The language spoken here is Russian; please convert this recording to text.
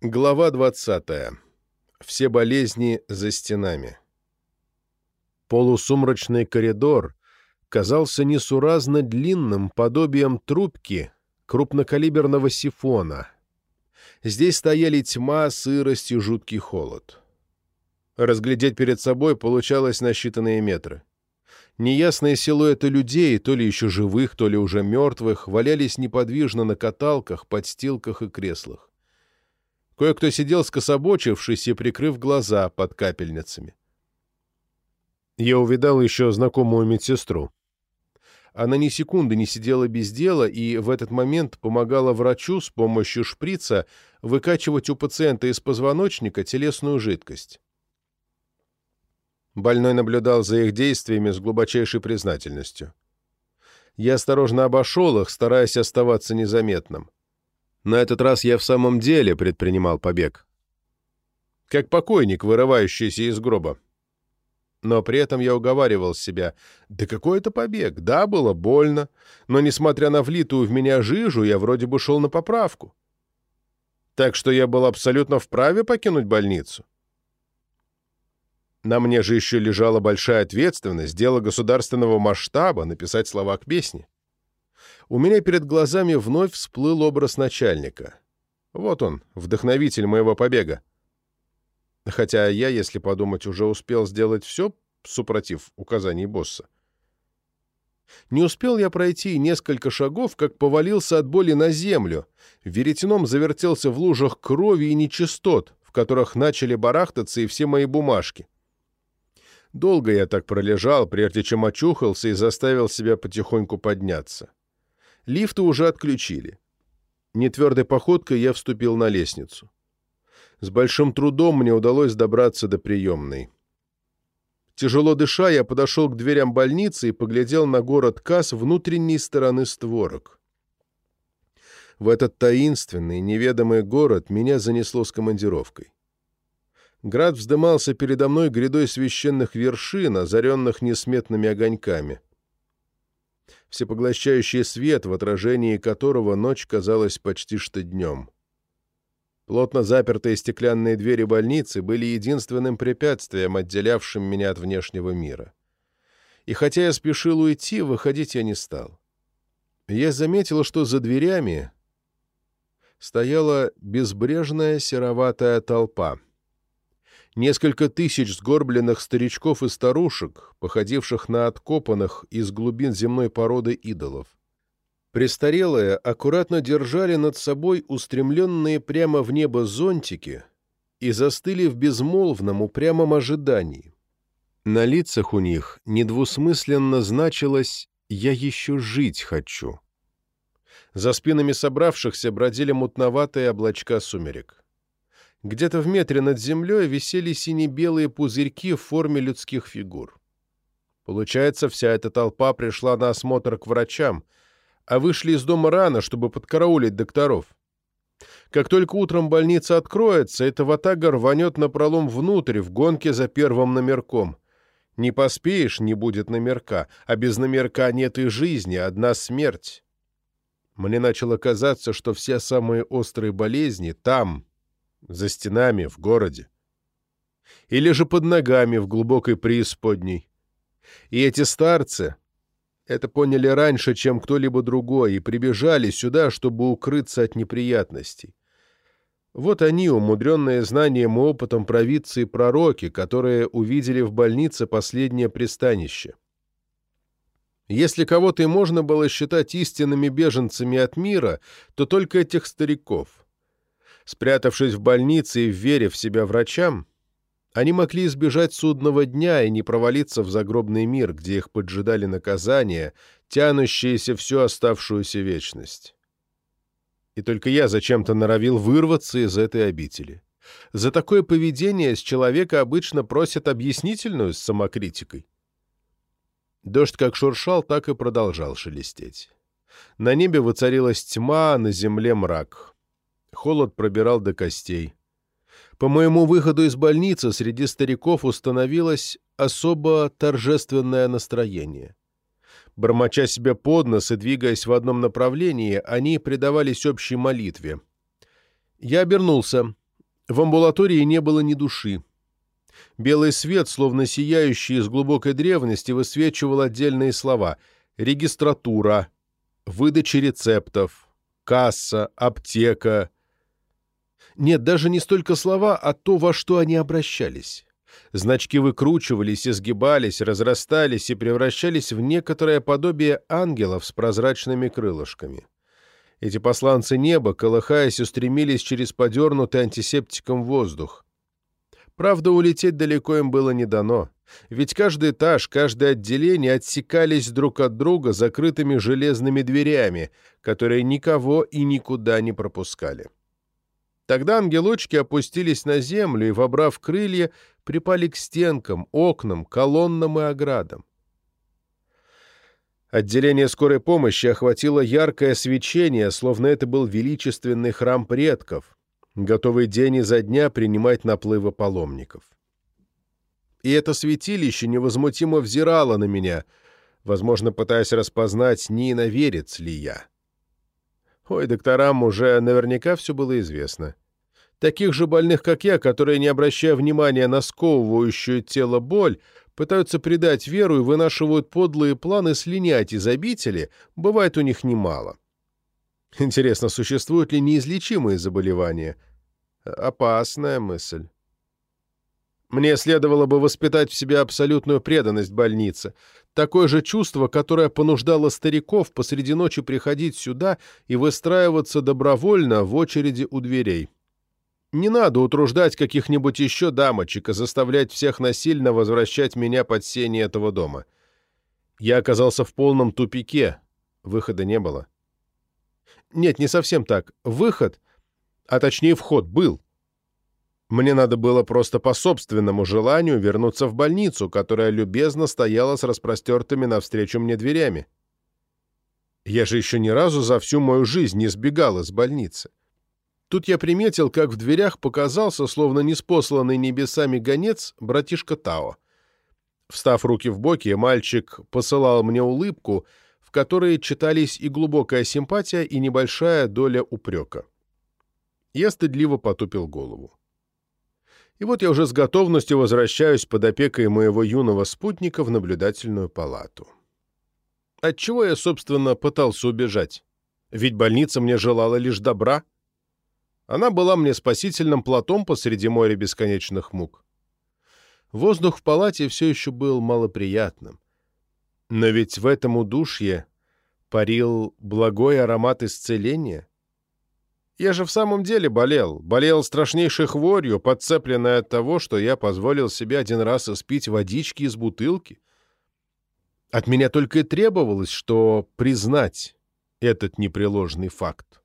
Глава 20. Все болезни за стенами. Полусумрачный коридор казался несуразно длинным подобием трубки крупнокалиберного сифона. Здесь стояли тьма, сырость и жуткий холод. Разглядеть перед собой получалось на считанные метры. Неясные силуэты людей, то ли еще живых, то ли уже мертвых, валялись неподвижно на каталках, подстилках и креслах. Кое-кто сидел скособочившись и прикрыв глаза под капельницами. Я увидал еще знакомую медсестру. Она ни секунды не сидела без дела и в этот момент помогала врачу с помощью шприца выкачивать у пациента из позвоночника телесную жидкость. Больной наблюдал за их действиями с глубочайшей признательностью. Я осторожно обошел их, стараясь оставаться незаметным. На этот раз я в самом деле предпринимал побег. Как покойник, вырывающийся из гроба. Но при этом я уговаривал себя, да какой это побег, да, было больно, но, несмотря на влитую в меня жижу, я вроде бы шел на поправку. Так что я был абсолютно вправе покинуть больницу. На мне же еще лежала большая ответственность, дело государственного масштаба, написать слова к песне. У меня перед глазами вновь всплыл образ начальника. Вот он, вдохновитель моего побега. Хотя я, если подумать, уже успел сделать все, супротив указаний босса. Не успел я пройти несколько шагов, как повалился от боли на землю, веретеном завертелся в лужах крови и нечистот, в которых начали барахтаться и все мои бумажки. Долго я так пролежал, прежде чем очухался и заставил себя потихоньку подняться. Лифты уже отключили. Нетвердой походкой я вступил на лестницу. С большим трудом мне удалось добраться до приемной. Тяжело дыша, я подошел к дверям больницы и поглядел на город Касс внутренней стороны створок. В этот таинственный, неведомый город меня занесло с командировкой. Град вздымался передо мной грядой священных вершин, озаренных несметными огоньками. Всепоглощающий свет, в отражении которого ночь казалась почти что днем. Плотно запертые стеклянные двери больницы были единственным препятствием, отделявшим меня от внешнего мира. И хотя я спешил уйти, выходить я не стал. Я заметил, что за дверями стояла безбрежная сероватая толпа — Несколько тысяч сгорбленных старичков и старушек, походивших на откопанных из глубин земной породы идолов. Престарелые аккуратно держали над собой устремленные прямо в небо зонтики и застыли в безмолвном упрямом ожидании. На лицах у них недвусмысленно значилось «я еще жить хочу». За спинами собравшихся бродили мутноватые облачка сумерек. Где-то в метре над землей висели сине-белые пузырьки в форме людских фигур. Получается, вся эта толпа пришла на осмотр к врачам, а вышли из дома рано, чтобы подкараулить докторов. Как только утром больница откроется, эта ватага рванет напролом внутрь, в гонке за первым номерком. Не поспеешь — не будет номерка, а без номерка нет и жизни, одна смерть. Мне начало казаться, что все самые острые болезни там, за стенами, в городе. Или же под ногами в глубокой преисподней. И эти старцы это поняли раньше, чем кто-либо другой, и прибежали сюда, чтобы укрыться от неприятностей. Вот они, умудренные знанием и опытом провидцы и пророки, которые увидели в больнице последнее пристанище. Если кого-то и можно было считать истинными беженцами от мира, то только этих стариков — Спрятавшись в больнице и верив в себя врачам, они могли избежать судного дня и не провалиться в загробный мир, где их поджидали наказания, тянущиеся всю оставшуюся вечность. И только я зачем-то норовил вырваться из этой обители. За такое поведение с человека обычно просят объяснительную с самокритикой. Дождь как шуршал, так и продолжал шелестеть. На небе воцарилась тьма, на земле мрак. Холод пробирал до костей. По моему выходу из больницы среди стариков установилось особо торжественное настроение. Бормоча себе под нос и двигаясь в одном направлении, они предавались общей молитве. Я обернулся. В амбулатории не было ни души. Белый свет, словно сияющий из глубокой древности, высвечивал отдельные слова «регистратура», «выдача рецептов», «касса», «аптека». Нет, даже не столько слова, а то, во что они обращались. Значки выкручивались, изгибались, разрастались и превращались в некоторое подобие ангелов с прозрачными крылышками. Эти посланцы неба, колыхаясь, устремились через подернутый антисептиком воздух. Правда, улететь далеко им было не дано, ведь каждый этаж, каждое отделение отсекались друг от друга закрытыми железными дверями, которые никого и никуда не пропускали. Тогда ангелочки опустились на землю и, вобрав крылья, припали к стенкам, окнам, колоннам и оградам. Отделение скорой помощи охватило яркое свечение, словно это был величественный храм предков, готовый день изо дня принимать наплывы паломников. И это святилище невозмутимо взирало на меня, возможно, пытаясь распознать, не иноверец ли я. Ой, докторам уже наверняка все было известно. Таких же больных, как я, которые, не обращая внимания на сковывающую тело боль, пытаются предать веру и вынашивают подлые планы слинять из обители, бывает у них немало. Интересно, существуют ли неизлечимые заболевания – Опасная мысль. Мне следовало бы воспитать в себе абсолютную преданность больнице, такое же чувство, которое понуждало стариков посреди ночи приходить сюда и выстраиваться добровольно в очереди у дверей. Не надо утруждать каких-нибудь еще дамочек и заставлять всех насильно возвращать меня под сени этого дома. Я оказался в полном тупике, выхода не было. Нет, не совсем так. Выход а точнее вход был. Мне надо было просто по собственному желанию вернуться в больницу, которая любезно стояла с распростертыми навстречу мне дверями. Я же еще ни разу за всю мою жизнь не сбегал из больницы. Тут я приметил, как в дверях показался, словно неспосланный небесами гонец, братишка Тао. Встав руки в боки, мальчик посылал мне улыбку, в которой читались и глубокая симпатия, и небольшая доля упрека. Я стыдливо потупил голову. И вот я уже с готовностью возвращаюсь под опекой моего юного спутника в наблюдательную палату. Отчего я, собственно, пытался убежать? Ведь больница мне желала лишь добра. Она была мне спасительным платом посреди моря бесконечных мук. Воздух в палате все еще был малоприятным. Но ведь в этом удушье парил благой аромат исцеления. Я же в самом деле болел. Болел страшнейшей хворью, подцепленной от того, что я позволил себе один раз испить водички из бутылки. От меня только и требовалось, что признать этот непреложный факт.